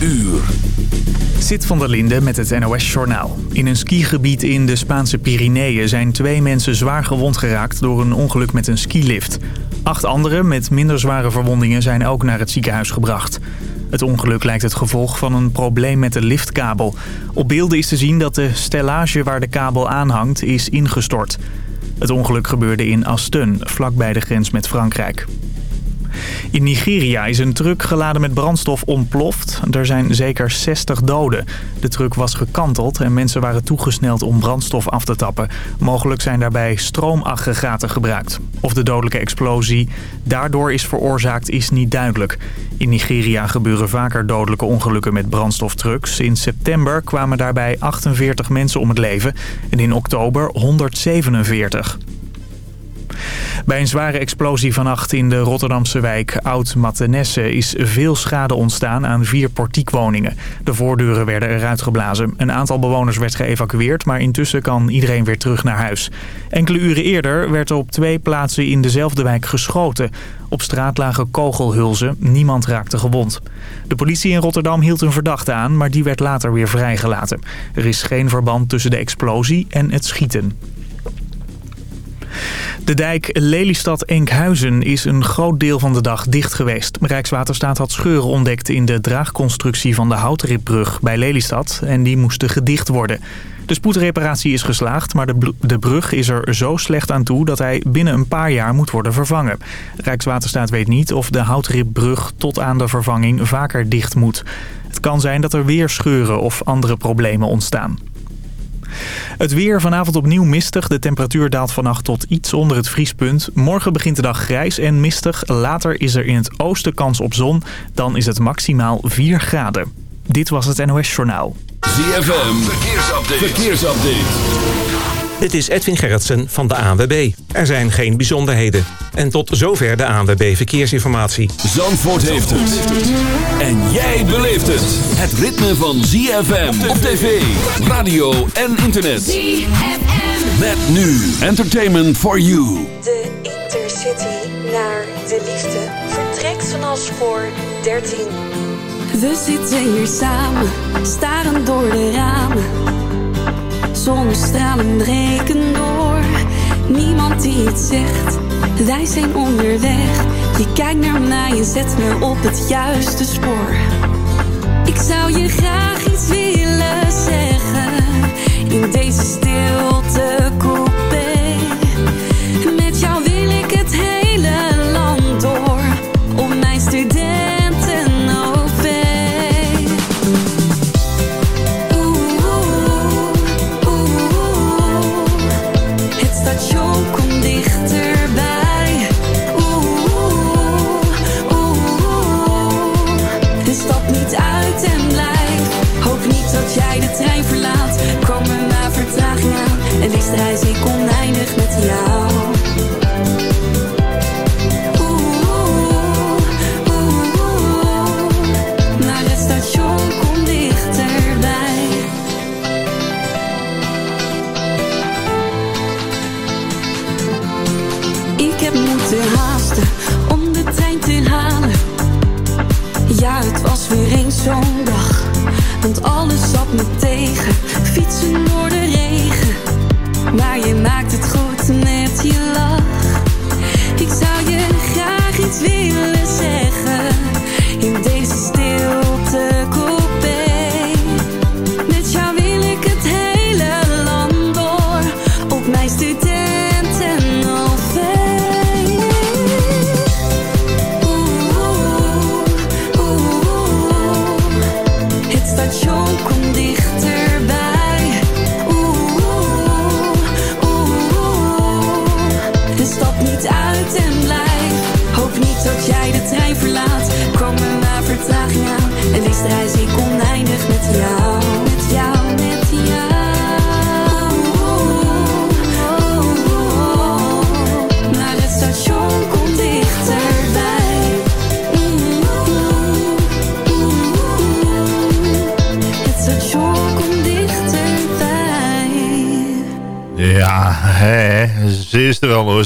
uur. Zit van der Linde met het NOS-journaal. In een skigebied in de Spaanse Pyreneeën zijn twee mensen zwaar gewond geraakt door een ongeluk met een skilift. Acht anderen met minder zware verwondingen zijn ook naar het ziekenhuis gebracht. Het ongeluk lijkt het gevolg van een probleem met de liftkabel. Op beelden is te zien dat de stellage waar de kabel aanhangt is ingestort. Het ongeluk gebeurde in Astun, vlakbij de grens met Frankrijk. In Nigeria is een truck geladen met brandstof ontploft. Er zijn zeker 60 doden. De truck was gekanteld en mensen waren toegesneld om brandstof af te tappen. Mogelijk zijn daarbij stroomaggregaten gebruikt. Of de dodelijke explosie daardoor is veroorzaakt is niet duidelijk. In Nigeria gebeuren vaker dodelijke ongelukken met brandstoftrucks. In september kwamen daarbij 48 mensen om het leven en in oktober 147. Bij een zware explosie vannacht in de Rotterdamse wijk Oud-Mathenesse is veel schade ontstaan aan vier portiekwoningen. De voordeuren werden eruit geblazen. Een aantal bewoners werd geëvacueerd, maar intussen kan iedereen weer terug naar huis. Enkele uren eerder werd er op twee plaatsen in dezelfde wijk geschoten. Op straat lagen kogelhulzen, niemand raakte gewond. De politie in Rotterdam hield een verdachte aan, maar die werd later weer vrijgelaten. Er is geen verband tussen de explosie en het schieten. De dijk Lelystad-Enkhuizen is een groot deel van de dag dicht geweest. Rijkswaterstaat had scheuren ontdekt in de draagconstructie van de houtripbrug bij Lelystad en die moesten gedicht worden. De spoedreparatie is geslaagd, maar de, brug is er zo slecht aan toe dat hij binnen een paar jaar moet worden vervangen. Rijkswaterstaat weet niet of de houtripbrug tot aan de vervanging vaker dicht moet. Het kan zijn dat er weer scheuren of andere problemen ontstaan. Het weer vanavond opnieuw mistig. De temperatuur daalt vannacht tot iets onder het vriespunt. Morgen begint de dag grijs en mistig. Later is er in het oosten kans op zon. Dan is het maximaal 4 graden. Dit was het NOS Journaal. ZFM, verkeersupdate. verkeersupdate. Dit is Edwin Gerritsen van de ANWB. Er zijn geen bijzonderheden. En tot zover de ANWB Verkeersinformatie. Zandvoort heeft het. En jij beleeft het. Het ritme van ZFM op tv, radio en internet. ZFM. Met nu Entertainment for You. De Intercity naar de liefde vertrekt vanaf spoor 13. We zitten hier samen, staren door de ramen Zonnestralen breken door, niemand die het zegt. Wij zijn onderweg, je kijkt naar mij en zet me op het juiste spoor. Ik zou je graag iets willen zeggen in deze stilte. reis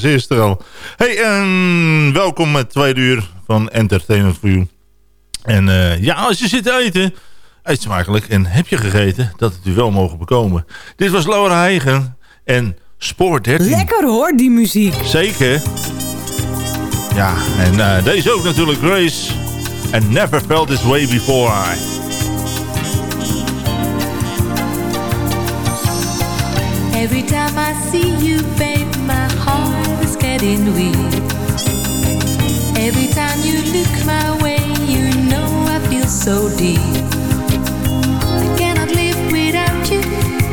is er. Hey, en welkom met tweede uur van Entertainment for You. En uh, ja, als je zit te eten, eet smakelijk. En heb je gegeten, dat het u wel mogen bekomen. Dit was Laura Heigen en Sport 13. Lekker hoor, die muziek. Zeker. Ja, en uh, deze ook natuurlijk Grace. And never felt this way before I. Every time I see you, babe, my is getting. Every time you look my way, you know I feel so deep. I cannot live without you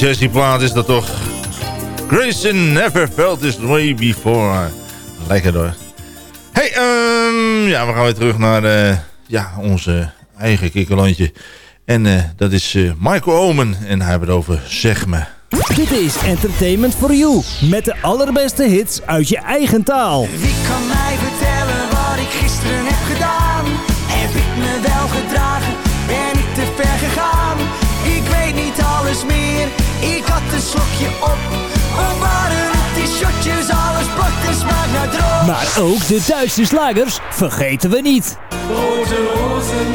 Een lekkere jazzyplaat is dat toch. Grayson never felt this way before. Lekker hoor. Hey, ehm, ja, we gaan weer terug naar eh, ja, onze eigen kikkerlandje. En eh, dat is eh, Michael Omen. En hij heeft het over Zeg Me. Dit is Entertainment for You. Met de allerbeste hits uit je eigen taal. Wie kan mij vertellen wat ik gisteren heb gedaan? Heb ik me wel gedragen? Ben ik te ver gegaan? Ik weet niet alles meer. Ik had een slokje op. Of waren die shotjes? Alles plakt en smaakt naar droog. Maar ook de Duitse slagers vergeten we niet. Rote Rosen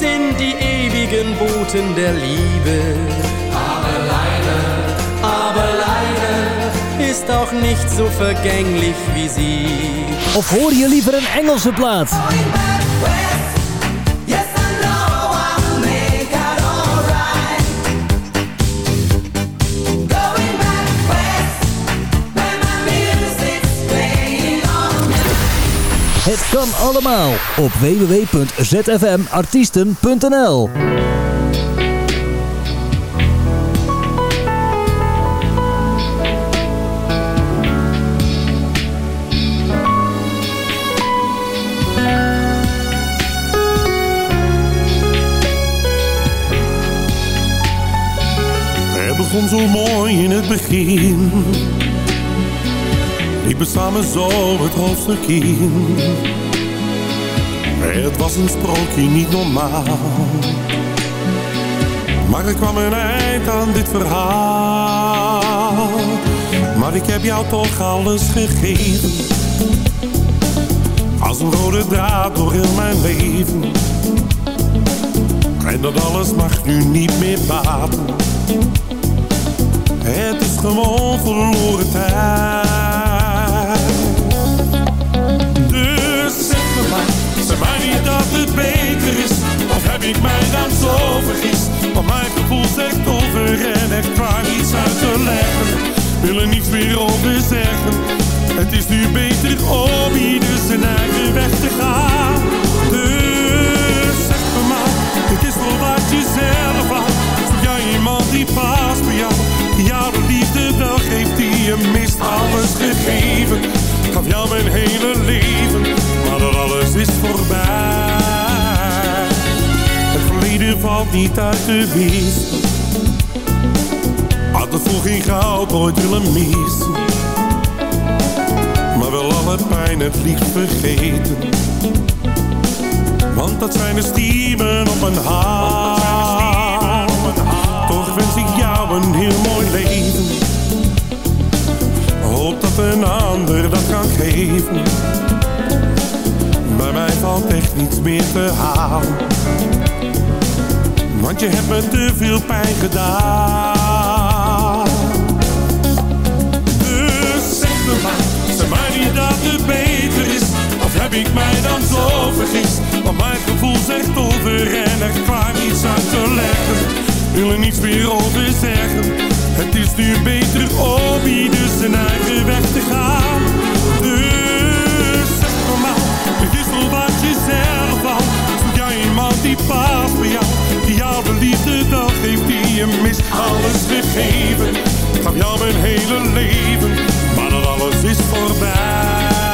sind die ewigen Boten der Liebe. Aber leider, aber leider ist auch nicht so vergänglich wie sie. Of hoor je liever een Engelse plaat? Kan allemaal op www.zfmartiesten.nl Er begon zo mooi in het begin. Liepen samen zo het hoofdstuk in. Het was een sprookje niet normaal. Maar er kwam een eind aan dit verhaal. Maar ik heb jou toch alles gegeven. Als een rode draad door heel mijn leven. En dat alles mag nu niet meer baten. Het is gewoon verloren tijd. Ik mij dan zo vergist? Want mijn gevoel zegt over en echt waar iets uit te leggen. Wil er niets meer over zeggen. Het is nu beter om ieder zijn eigen weg te gaan. Dus zeg me maar, het is wel wat je zelf wou. Zoek jij iemand die past bij jou, die jou de liefde wel geeft, die je mist. Alles gegeven, gaf jou mijn hele leven, maar dat alles is voorbij. Valt niet uit te wissen. Had het vroeg in goud ooit willen missen. Maar wel alle pijn het liefst vergeten. Want dat zijn de stiemen op mijn hart. Toch wens ik jou een heel mooi leven. Hoop dat een ander dat kan geven. Bij mij valt echt niets meer te halen. Want je hebt me te veel pijn gedaan. Dus zeg me maar, zeg maar niet dat het beter is. Of heb ik mij dan zo vergist? Want mijn gevoel zegt over en er iets uit te leggen. Wil er niets meer over zeggen. Het is nu beter om ieder zijn eigen weg te gaan. Dus je mist. Alles gegeven, gaf jou mijn hele leven, maar dat alles is voorbij.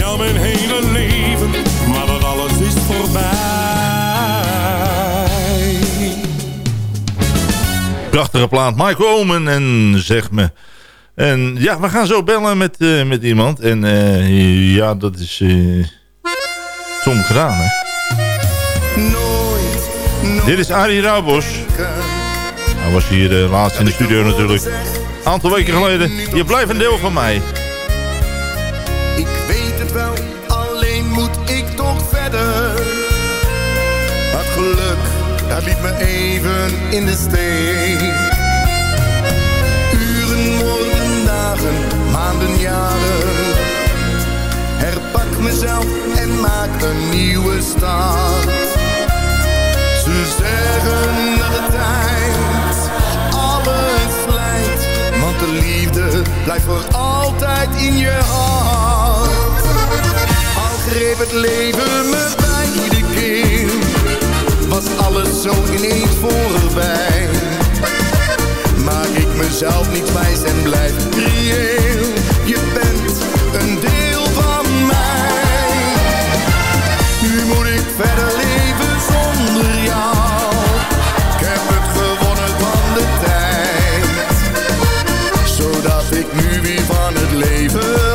Jou mijn hele leven, maar dat alles is voorbij. Prachtige plaat. Mike Omen en zeg me. En ja, we gaan zo bellen met, eh, met iemand. En eh, ja, dat is eh soms gedaan, hè. Dit is Arie Rauwbos. Hij was hier laatst in de studio natuurlijk. Een aantal weken geleden. Je blijft een deel van mij. Ik weet verder. Het geluk, dat liet me even in de steek. Uren worden dagen, maanden, jaren. Herpak mezelf en maak een nieuwe start. Ze zeggen dat de tijd alles slijt. Want de liefde blijft voor altijd in je hart. Greep het leven me bij iedere keer. Was alles zo ineens voorbij. Maak ik mezelf niet wijs en blijf reëel. Je bent een deel van mij. Nu moet ik verder leven zonder jou. Ik heb het gewonnen van de tijd. Zodat ik nu weer van het leven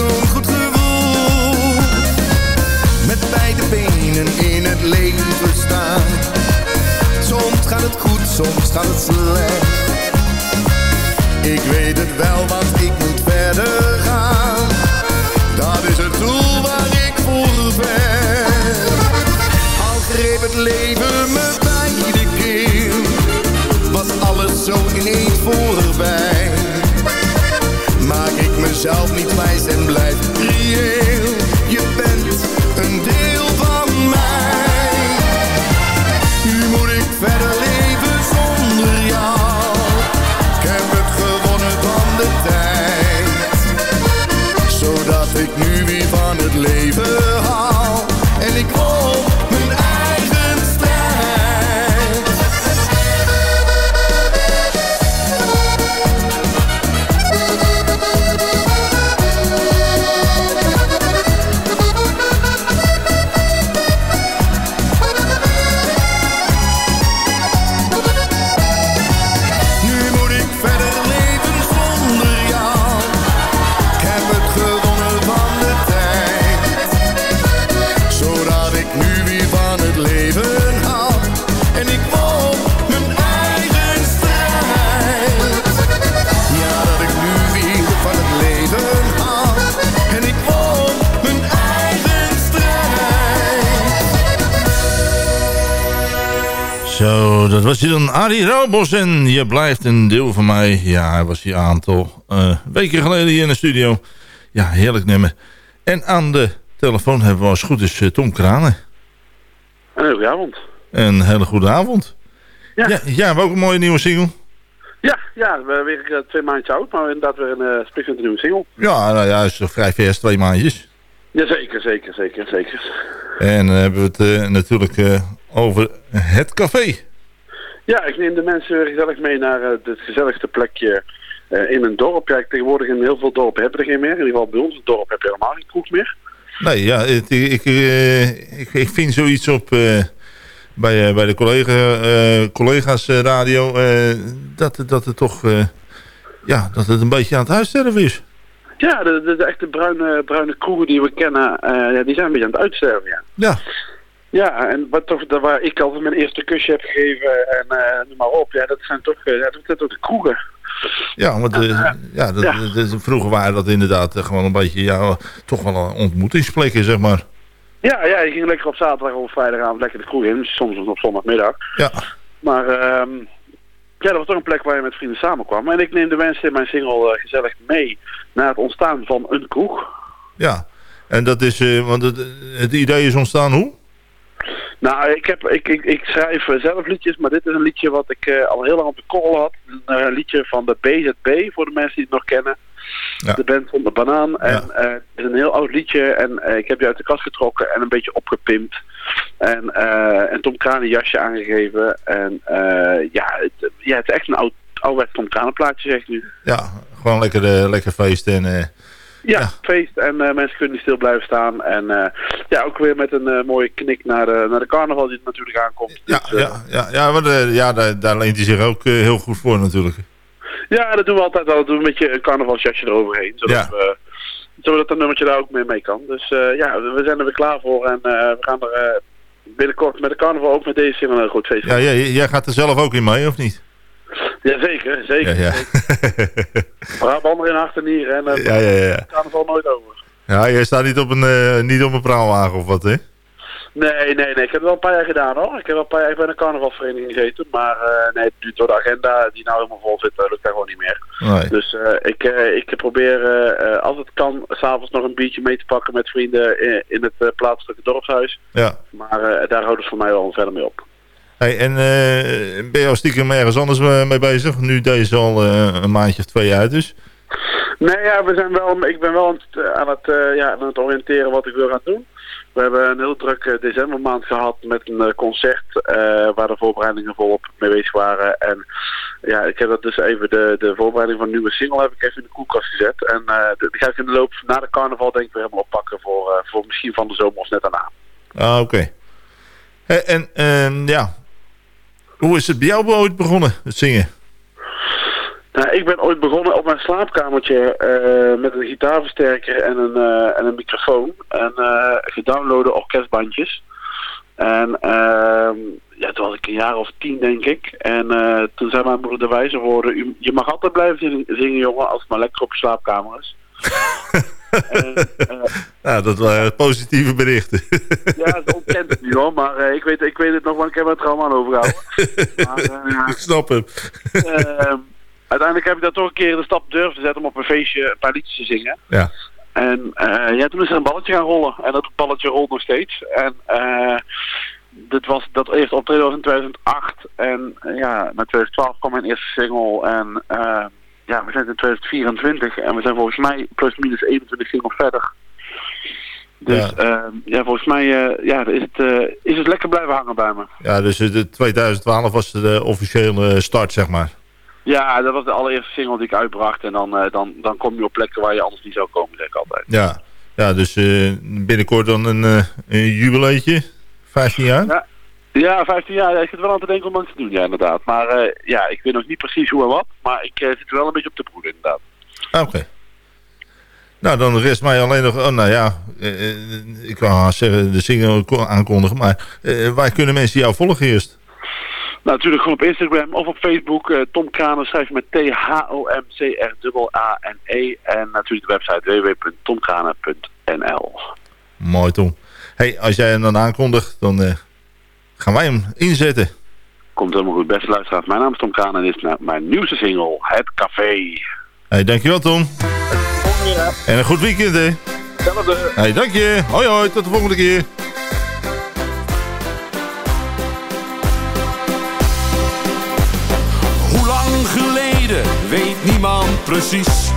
zo'n goed. Met beide benen in het leven staan. Soms gaat het goed, soms gaat het slecht. Ik weet het wel, want ik moet verder gaan. Dat is het doel waar ik voor ben. Al greep het leven Mezelf niet wijs en blijf dan Arie Robos en je blijft een deel van mij. Ja, hij was hier een aantal eh, weken geleden hier in de studio. Ja, heerlijk nummer. En aan de telefoon hebben we als het goed is eh, Tom Kranen. Een hele goede avond. Een hele goede avond. Ja. Ja, ja, ook een mooie nieuwe single. Ja, ja, we zijn weer eh, twee maandjes oud, maar inderdaad weer een uh, nieuwe single. Ja, nou ja, is vrij vers, twee maandjes. Jazeker, zeker, zeker, zeker. En dan hebben we het natuurlijk over het café. Ja, ik neem de mensen weer gezellig mee naar eh, het gezelligste plekje eh, in een dorp. Ja, tegenwoordig in heel veel dorpen hebben er geen meer. In ieder geval bij ons dorp heb je helemaal geen kroeg meer. Nee, ja, het, ik, eh, ik, ik vind zoiets op eh, bij, eh, bij de collega, eh, collega's eh, radio eh, dat, dat het toch eh, ja, dat het een beetje aan het huissterven is. Ja, de, de, de echte bruine, bruine kroegen die we kennen, eh, ja, die zijn een beetje aan het uitsterven, ja. Ja. Ja, en wat toch, daar waar ik altijd mijn eerste kusje heb gegeven en eh noem maar op, ja, dat zijn toch, eh, ja, dat zijn toch de kroegen. Ja, want eh, ja, dat, ja. dat- vroeger waren dat inderdaad gewoon een beetje, ja, toch wel een ontmoetingsplekken, zeg maar. Ja, ja, je ging lekker op zaterdag of vrijdagavond lekker de kroeg in, soms op zondagmiddag. Ja. Maar ehm ja, dat was toch een plek waar je met vrienden samenkwam. En ik neem de mensen in mijn single gezellig mee naar het ontstaan van een kroeg. Ja, en dat is, want het, het idee is ontstaan hoe? Nou, ik, heb, ik, ik, ik schrijf eh, zelf liedjes, maar dit is een liedje wat ik eh, al heel lang op de korrel had. Een eh, liedje van de BZB, voor de mensen die het nog kennen. Ja. De band van de banaan. En het is een heel oud liedje en ik heb die uit de kast getrokken en een beetje opgepimpt. En, eh en Tom Kraan een jasje aangegeven. En eh, ja, het, ja, het is echt een oud, ouderwets Tom Kraan plaatje, zeg ik nu. Ja, gewoon lekker, lekker feesten en... Ja, feest en eh, mensen kunnen stil blijven staan. En eh, ja, ook weer met een eh, mooie knik naar de, naar de carnaval die natuurlijk aankomt. ja, Dus, ja, ja, ja, maar, eh, ja daar, daar leent hij zich ook heel goed voor natuurlijk. Ja, dat doen we altijd al. We doen een beetje een carnavalsjasje eroverheen. Zodat, Ja. we, zodat dat nummertje daar ook mee mee kan. Dus ja, we zijn er weer klaar voor. En we gaan er binnenkort met de carnaval ook met deze single een goed feest Ja, jij, jij gaat er zelf ook in mee, of niet? Jazeker, zeker. Ja, ja. Brabander in hart en nieren. En uh, Ja, ja, ja. carnaval nooit over. Ja, jij staat niet op een, eh, niet op een praalwagen of wat, hè? Nee, nee, nee. Ik heb het wel een paar jaar gedaan hoor. Ik heb wel een paar jaar bij een carnavalvereniging gezeten. Maar eh, nee, nu door de agenda die nou helemaal vol zit, lukt dat gewoon niet meer. Nee. Dus eh, ik, eh, ik probeer, als het kan, s'avonds nog een biertje mee te pakken met vrienden in, in het plaatselijke dorpshuis. Ja. Maar daar houdt het voor mij wel verder mee op. Hey, en eh, ben je al stiekem ergens anders eh, mee bezig? Nu deze al eh, een maandje of twee uit is. Nee, ja, we zijn wel, ik ben wel aan het, aan het, ja, aan het oriënteren wat ik wil gaan doen. We hebben een heel drukke decembermaand gehad met een concert waar de voorbereidingen volop mee bezig waren. En ja, ik heb dat dus even, de, de voorbereiding van een nieuwe single heb ik even in de koelkast gezet. En die ga ik in de loop na de carnaval denk ik weer helemaal oppakken voor, voor misschien van de zomer of net daarna. Ah, oké. Hey, en ehm, ja, hoe is het bij jou ooit begonnen, het zingen? Nou, ik ben ooit begonnen op mijn slaapkamertje eh, met een gitaarversterker en een, eh, en een microfoon. En eh gedownloade orkestbandjes. En ehm, ja, toen was ik een jaar of tien, denk ik. En toen zei mijn moeder de wijze woorden... "U- Je mag altijd blijven zingen, zingen, jongen, als het maar lekker op je slaapkamer is. en, eh, Nou, dat waren positieve berichten. ja, ze ontkent het nu hoor, maar eh, ik, weet, ik weet het nog, want ik heb het er allemaal aan overgehouden. Maar, eh, ik snap hem. Ehm, uiteindelijk heb ik dat toch een keer de stap durven te zetten om op een feestje een paar liedjes te zingen. Ja. En eh, ja, toen is er een balletje gaan rollen. En dat balletje rolt nog steeds. En eh dit was dat eerste optreden was in 2008. En eh, ja, na 2012 kwam mijn eerste single. En eh, ja, we zijn in 2024. En we zijn volgens mij plus minus 21 singles verder. Dus ja, ja volgens mij eh, ja, is, het, eh, is het lekker blijven hangen bij me. Ja, dus eh, de 2012 was de officiële start, zeg maar. Ja, dat was de allereerste single die ik uitbracht. En dan, eh, dan, dan kom je op plekken waar je anders niet zou komen, zeg ik altijd. Ja, ja dus eh, binnenkort dan een, eh een jubileetje. 15 jaar? Ja, ja 15 jaar. Ja, ik zit wel aan te denken om dat te doen, ja, inderdaad. Maar eh, ja, ik weet nog niet precies hoe en wat. Maar ik eh, zit er wel een beetje op de broed, inderdaad. Oké. Nou, dan rest mij alleen nog... Oh, nou ja, eh, ik wou haast zeggen de single ko- aankondigen. Maar waar kunnen mensen jou volgen eerst? Nou, natuurlijk gewoon op Instagram of op Facebook. Tom Kranen schrijf je met T-H-O-M-C-R-A-N-E. En natuurlijk de website www.tomkranen.nl. Mooi, Tom. hey, als jij hem dan aankondigt, dan gaan wij hem inzetten. Komt helemaal goed. Beste luisteraars, mijn naam is Tom Kranen en dit is nou mijn nieuwste single, Het Café. hey, dankjewel, Tom. En een goed weekend, hè? Hetzelfde. hey, dank je. Hoi, hoi. Tot de volgende keer. Hoe lang geleden weet niemand precies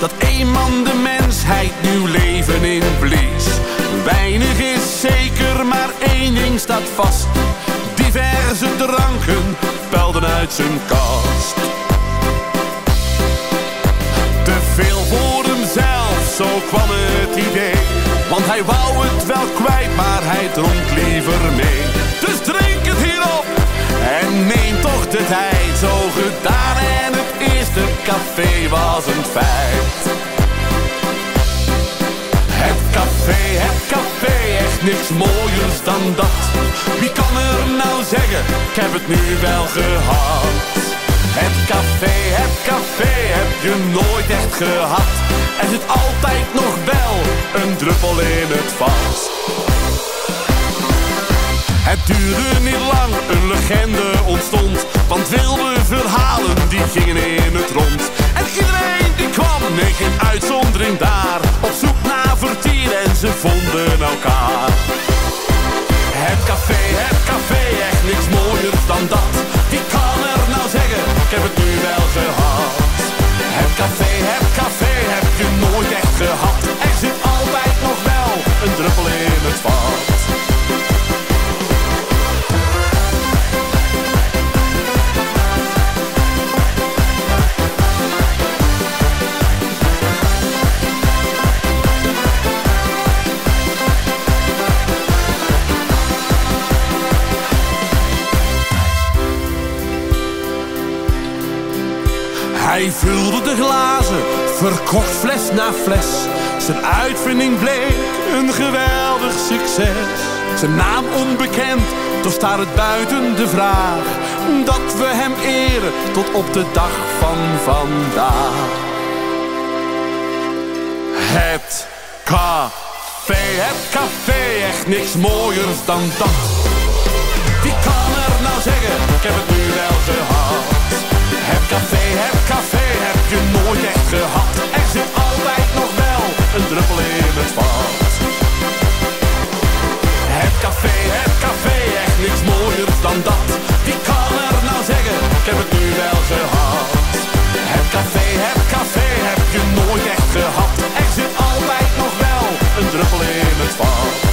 dat een man de mensheid nieuw leven in blies. Weinig is zeker, maar één ding staat vast. Diverse dranken pelden uit zijn kast. Te veel voor hemzelf, zo kwam het idee. Want hij wou het wel kwijt, maar hij dronk liever mee. Dus drink het hierop en neem toch de tijd. Zo gedaan en het eerste café was een feit. Café, het café, echt niks mooiers dan dat. Wie kan er nou zeggen, ik heb het nu wel gehad. Het café, het café, heb je nooit echt gehad. Er zit altijd nog wel een druppel in het vat. Het duurde niet lang, een legende ontstond. Want wilde verhalen, die gingen in het rond. En iedereen die kwam, nee uitzondering daar. Ze vonden elkaar. Het café, het café, echt niks mooiers dan dat. Wie kan er nou zeggen, ik heb het nu wel gehad. Het café, het café, heb je nooit echt gehad. Er zit altijd nog wel een druppel in Hij vulde de glazen, verkocht fles na fles. Zijn uitvinding bleek een geweldig succes. Zijn naam onbekend, toch staat het buiten de vraag. Dat we hem eren tot op de dag van vandaag. Het café, het café, echt niks mooiers dan dat. Wie kan er nou zeggen, ik heb het nu wel gehad. Het café, het café, heb je nooit echt gehad. Er zit altijd nog wel een druppel in het vat. Het café, het café, echt niks mooiers dan dat. Wie kan er nou zeggen, ik heb het nu wel gehad. Het café, het café, heb je nooit echt gehad. Er zit altijd nog wel een druppel in het vat.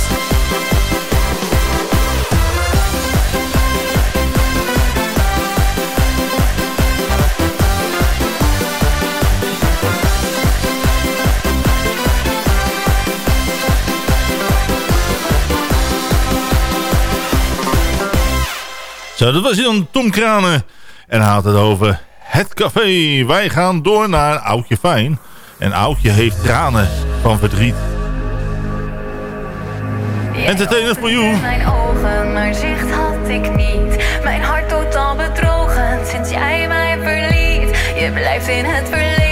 Dat was dan Tom Kranen. En hij had het over het café. Wij gaan door naar Oudje Fijn. En Oudje heeft tranen van verdriet. Entertainment for you. Mijn ogen ogen, maar zicht had ik niet. Mijn hart totaal bedrogen sinds jij mij verliet. Je blijft in het verleden,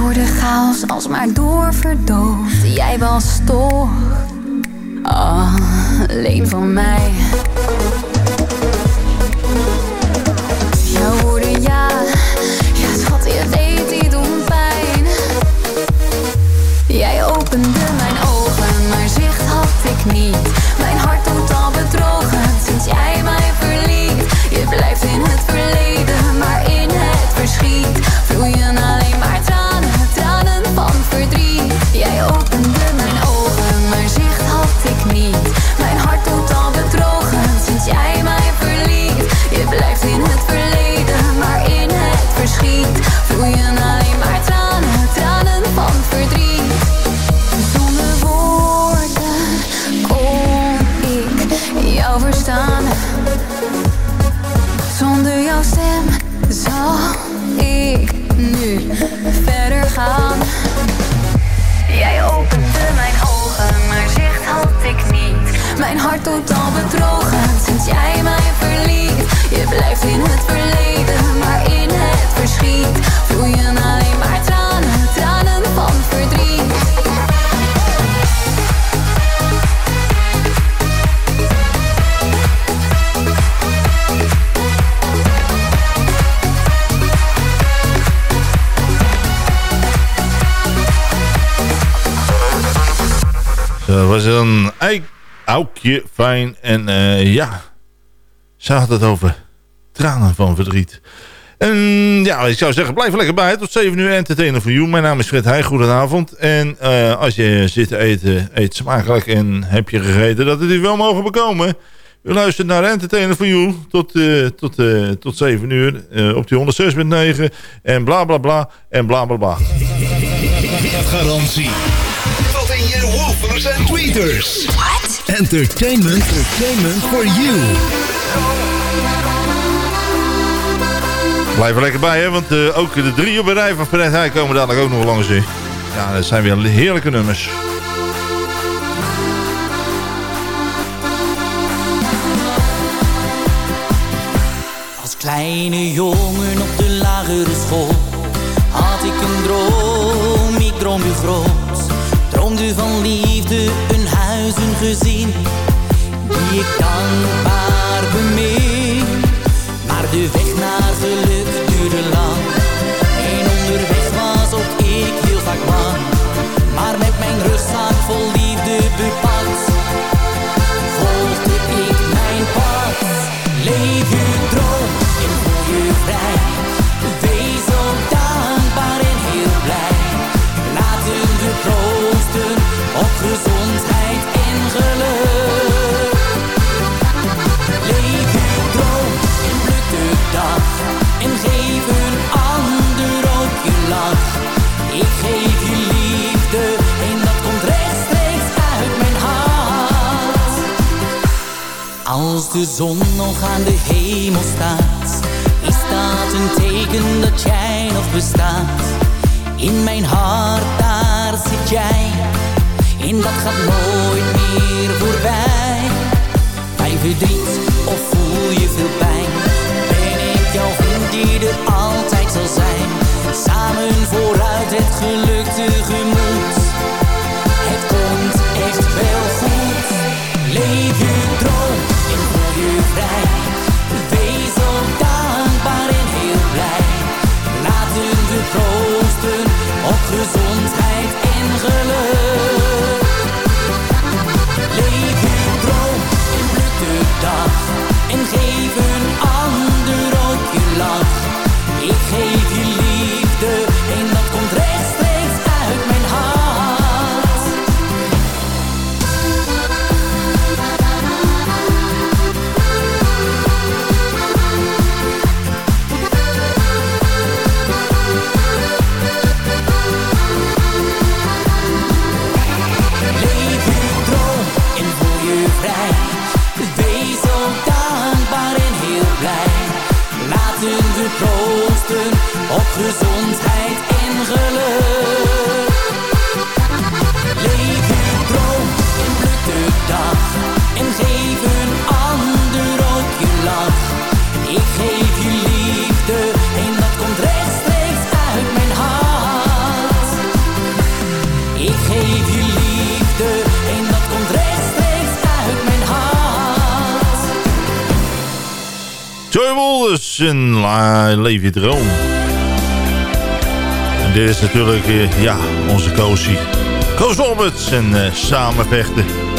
door de chaos alsmaar door verdoofd. Jij was toch alleen van mij. Jouw woorden ja, ja schat, je weet die doen pijn. Jij opende mijn ogen, maar zicht had ik niet. Jij opende mijn ogen, maar zicht had ik niet. Mijn hart totaal bedrogen sinds jij mij verliet. Je blijft in het verleden, was een aukje fijn. En eh, ja, ze had het over tranen van verdriet. En ja, ik zou zeggen, blijf lekker bij. Tot 7 uur entertainer voor you. Mijn naam is Fred Heij, goedenavond. En eh, als je zit te eten, eet smakelijk en heb je gegeten, dat het u wel mogen bekomen. U luistert naar Entertainer for You tot, eh, tot, tot 7 uur op die 106.9 en bla bla bla en bla bla bla. Garantie. Je woofers en tweeters. What? Entertainment, entertainment for you. Blijf er lekker bij, hè, want eh, ook de drie op een rij van Fred Heij komen dadelijk ook nog langs in. Ja, dat zijn weer heerlijke nummers. Als kleine jongen op de lagere school had ik een droom, ik droomde groot. Droomde van liefde, een huis, een gezin, die ik dankbaar bemin. Maar de weg naar geluk duurde lang. En onderweg was ook ik heel vaak bang. Maar met mijn rugzak vol liefde bepakt, volgde ik mijn pad. Leef je droom en voel je vrij. Gezondheid en geluk. Leef je droom en pluk de dag. En geef een ander ook je lach. Ik geef je liefde en dat komt rechtstreeks uit mijn hart. Als de zon nog aan de hemel staat, is dat een teken dat jij nog bestaat. In mijn hart, daar zit jij, en dat gaat nooit meer voorbij. Hij verdriet of voel je veel pijn. Ben ik jouw vriend die er altijd zal zijn. Samen vooruit het gelukte tegemoet. bij Leef je Droom. Dit is natuurlijk, eh, ja, onze Koosie. Koos het en eh, uh, Samen Vechten.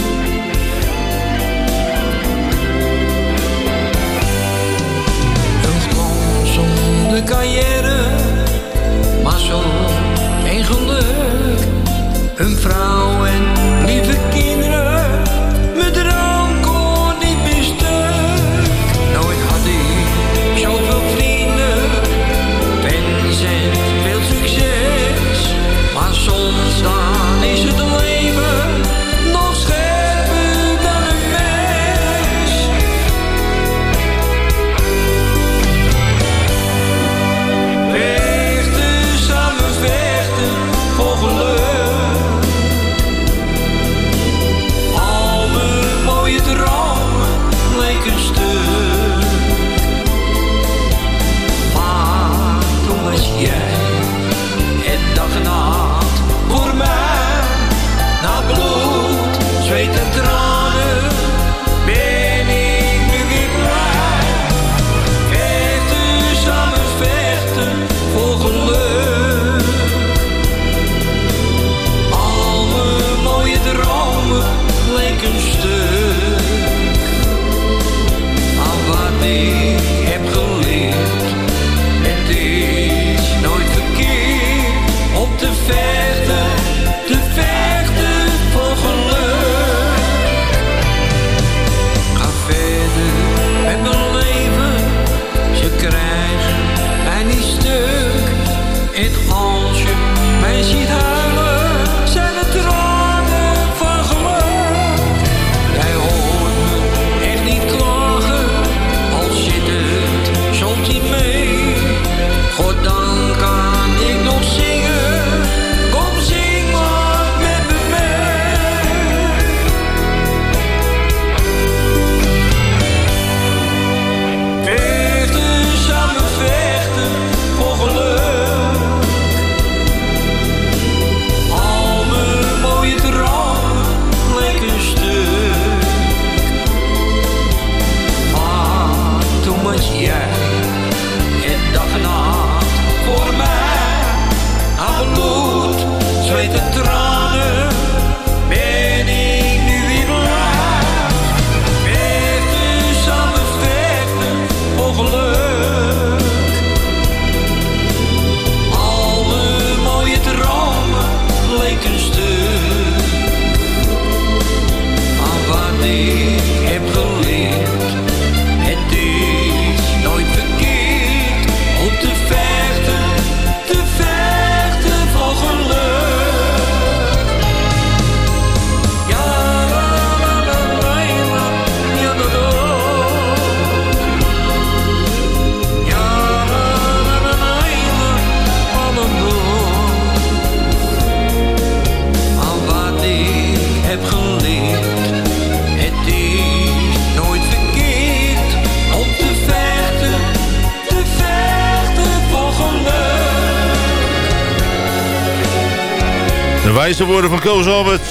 laatste van Koos Albert.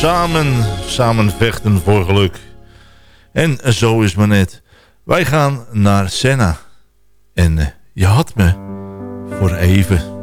Samen, samen vechten voor geluk. En zo is maar net. Wij gaan naar Senna. En eh, je had me voor even...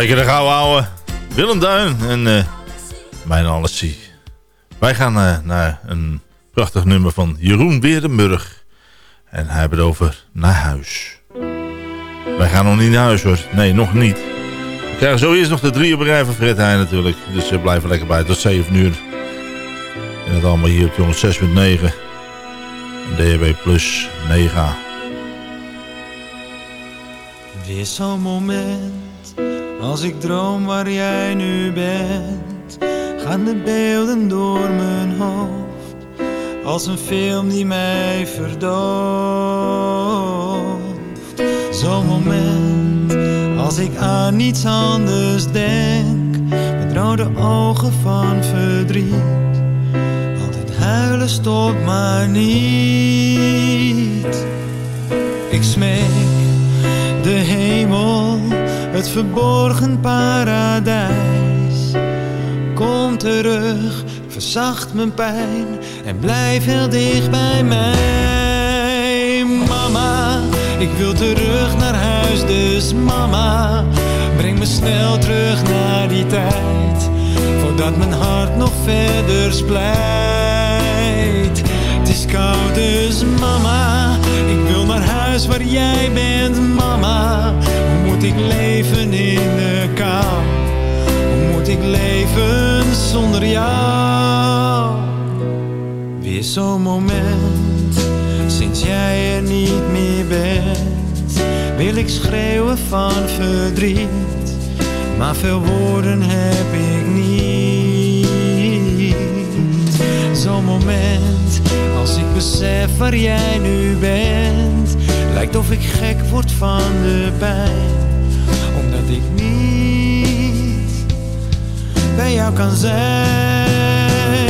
Lekker de gauw ouwe. Willem Duin en eh, mijn alles zie. Wij gaan eh, naar een prachtig nummer van Jeroen Weerdenburg. En hij heeft het over naar huis. Wij gaan nog niet naar huis hoor. Nee, nog niet. We krijgen zo eerst nog de drie op rij van Fred Heijn natuurlijk. Dus we blijven lekker bij tot 7 uur. En het allemaal hier op jongens 6.9. En DHB plus 9. Weer zo'n moment, als ik droom waar jij nu bent, gaan de beelden door mijn hoofd, als een film die mij verdooft. Zo'n moment, als ik aan niets anders denk, met rode ogen van verdriet. Altijd huilen stopt maar niet. Ik smeek de hemel, het verborgen paradijs. Kom terug, verzacht mijn pijn en blijf heel dicht bij mij. Mama, ik wil terug naar huis, dus mama, breng me snel terug naar die tijd. Voordat mijn hart nog verder splijt. Het is koud, dus mama, ik wil naar huis waar jij bent, mama. Moet ik leven in de kou? Hoe moet ik leven zonder jou? Weer zo'n moment, sinds jij er niet meer bent, wil ik schreeuwen van verdriet. Maar veel woorden heb ik niet. Zo'n moment, als ik besef waar jij nu bent, lijkt of ik gek word van de pijn. Jou kan zijn.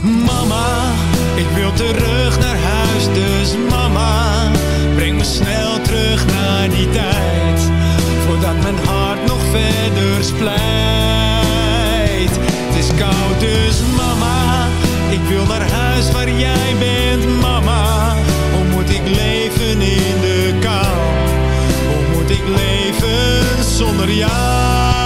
Mama, ik wil terug naar huis, dus mama, breng me snel terug naar die tijd. Voordat mijn hart nog verder splijt. Het is koud, dus mama, ik wil naar huis waar jij bent, mama. Hoe moet ik leven in de kou? Hoe moet ik leven zonder jou?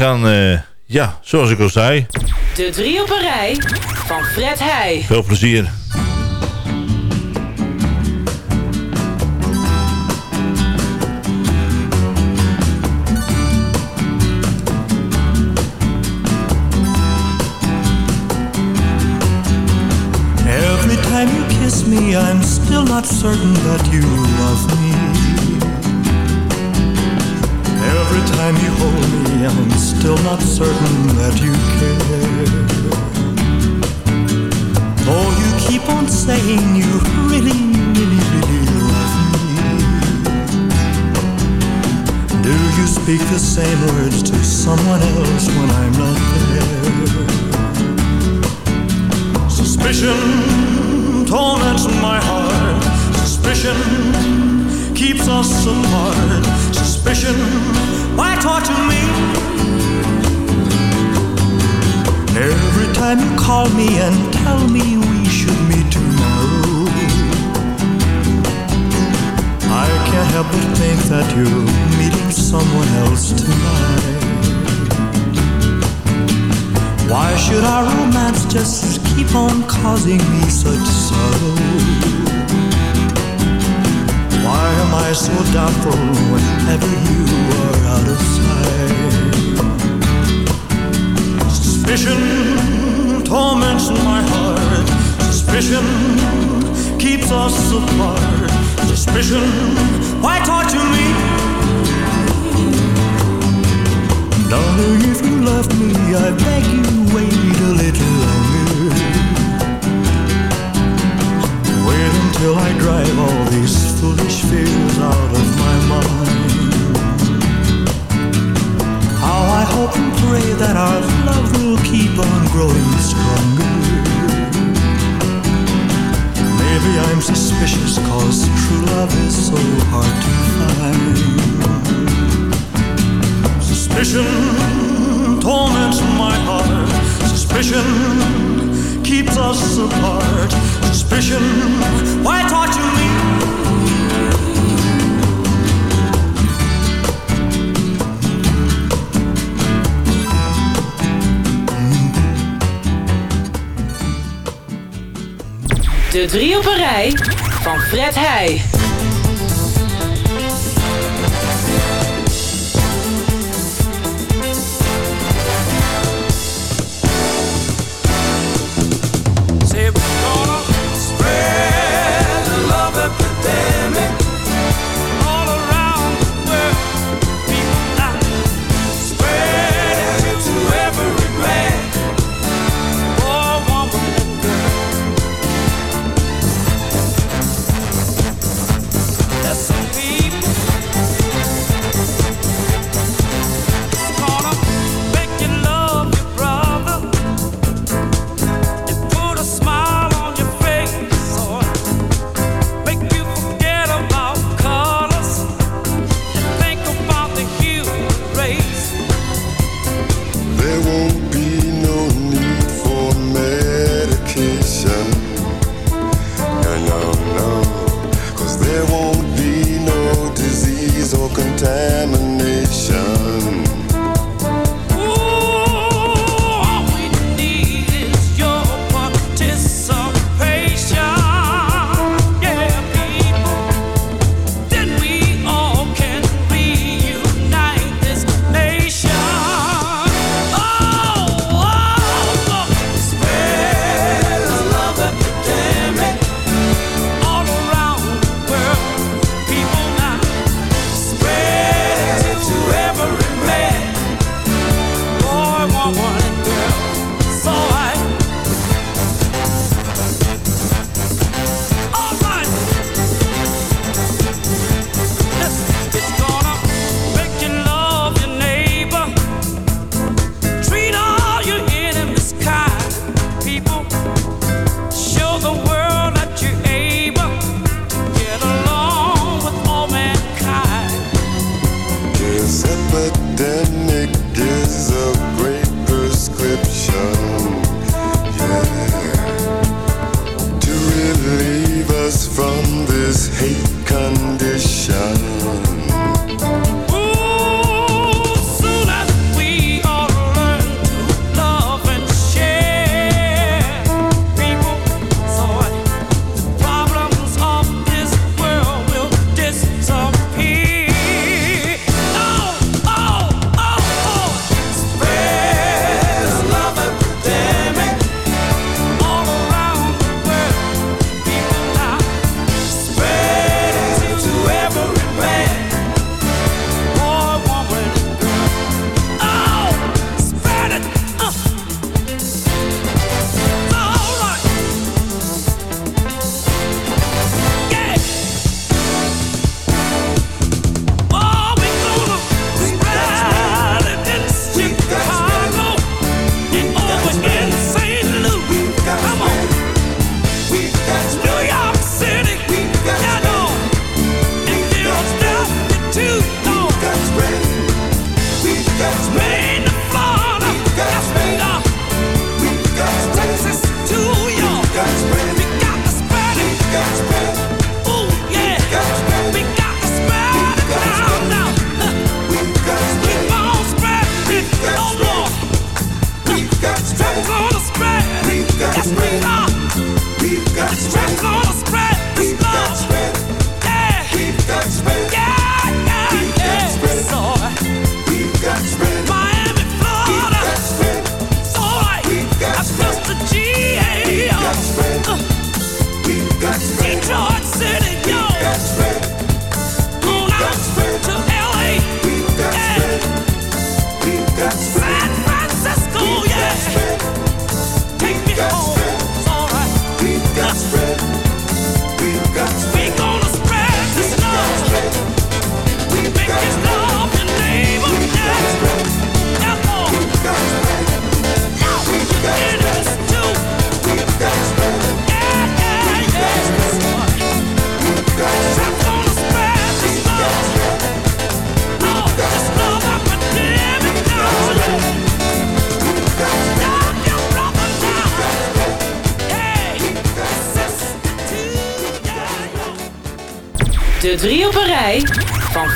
Gaan, uh, ja, zoals ik al zei... De drie op een rij van Fred Heij. Veel plezier. Every time you kiss me, I'm still not certain that you Suspicion torments my heart. Suspicion keeps us apart. Suspicion, why torture me? Every time you call me and tell me we should meet tomorrow, I can't help but think that you're meeting someone else tonight. Why should our romance just keep on causing me such sorrow? Why am I so doubtful whenever you are out of sight? Suspicion torments my heart. Suspicion keeps us apart. Suspicion, why torture me? Darling, if love me, I beg you wait a little longer. Wait until I drive all these foolish fears out of my mind. How I hope and pray that our love will keep on growing stronger. Maybe I'm suspicious cause true love is so hard to find. Suspicion torments my heart. Suspicion keeps us apart. Suspicion, why torture me? De drie op een rij van Fred Heij.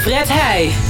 Fred Heij.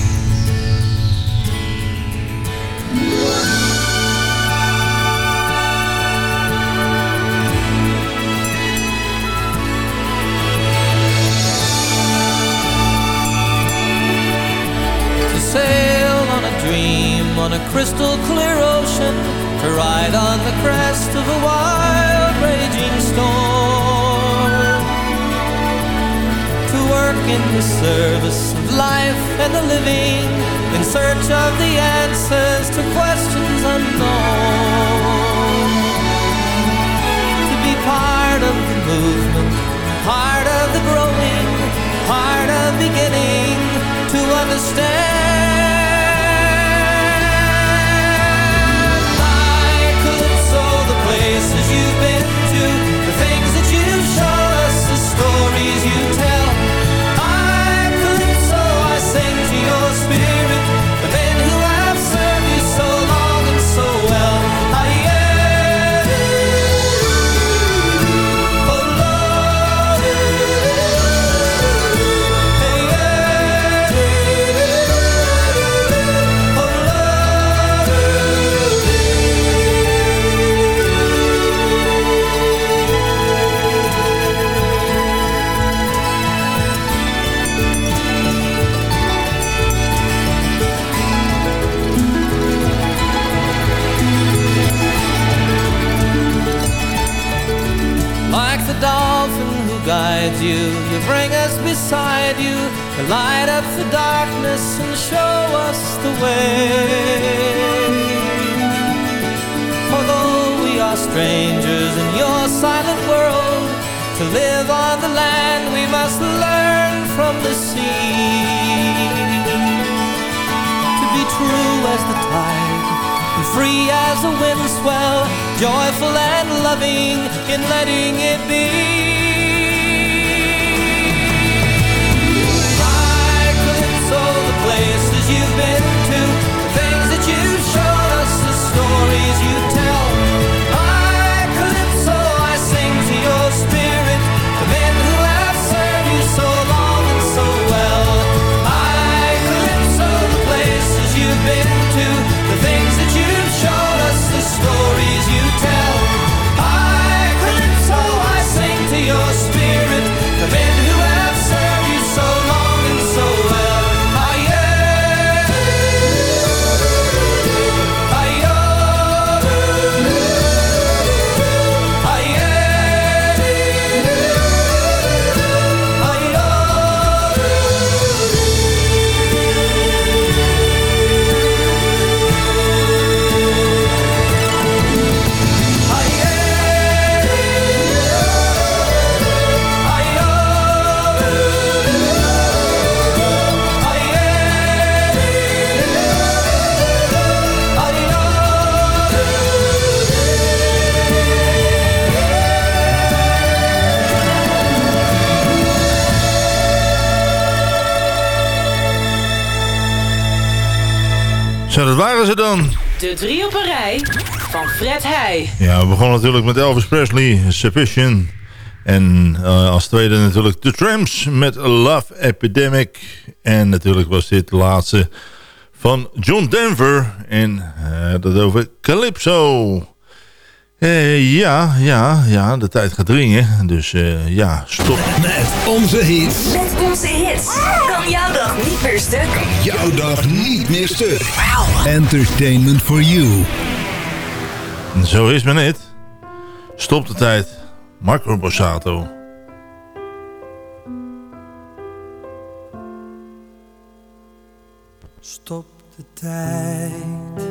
Waren ze dan. De drie op een rij van Fred Heij. Ja, we begonnen natuurlijk met Elvis Presley, Sufficient. En eh, als tweede natuurlijk The Tramps met Love Epidemic. En natuurlijk was dit de laatste van John Denver. En eh, dat over Calypso. Eh, ja, ja, ja, de tijd gaat dringen. Dus eh, ja, stop. Met onze hits. Met onze hits dag niet meer stuk. Jouw dag niet meer stuk. Entertainment for you. Zo is men het. Stop de tijd. Marco Borsato. Stop de tijd.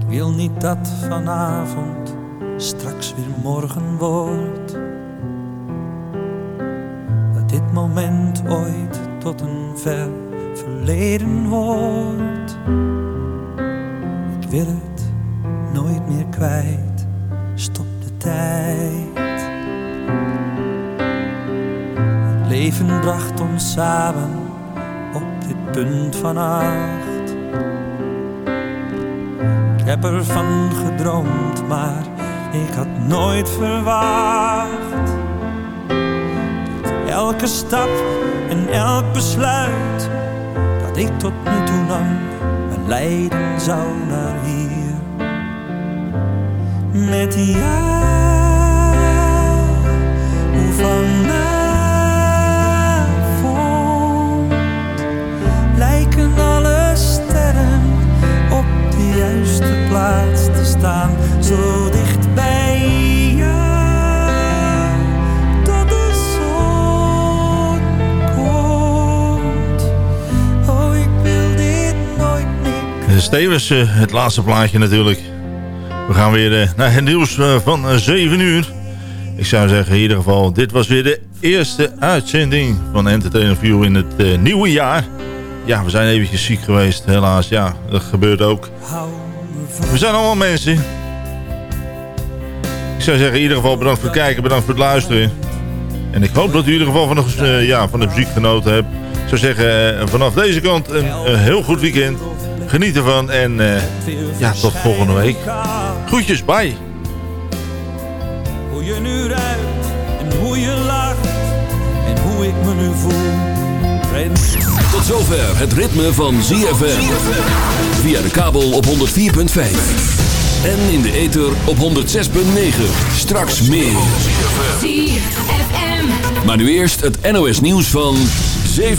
Ik wil niet dat vanavond straks weer morgen wordt. Dit moment ooit tot een ver verleden wordt. Ik wil het nooit meer kwijt. Stop de tijd. Het leven bracht ons samen op dit punt van acht. Ik heb ervan gedroomd, maar ik had nooit verwacht elke stap en elk besluit dat ik tot nu toe nam, me leiden zou naar hier. Met jou, hoe vanavond lijken alle sterren op de juiste plaats te staan, zo dicht Stevens, eh, het laatste plaatje natuurlijk. We gaan weer eh, naar het nieuws eh, van eh, 7 uur. Ik zou zeggen in ieder geval, dit was weer de eerste uitzending van Entertainer View in het nieuwe jaar. Ja, we zijn eventjes ziek geweest, helaas. Ja, dat gebeurt ook. We zijn allemaal mensen. Ik zou zeggen in ieder geval bedankt voor het kijken, bedankt voor het luisteren. En ik hoop dat u in ieder geval van de, ja, van de muziek genoten hebt. Ik zou zeggen, vanaf deze kant een heel goed weekend. Geniet ervan en eh, ja, tot volgende week. Groetjes, bye. Hoe je nu ruikt en hoe je lacht en hoe ik me nu voel. Tot zover het ritme van ZFM. Via de kabel op 104.5. En in de ether op 106.9. Straks meer. ZFM. Maar nu eerst het NOS nieuws van 7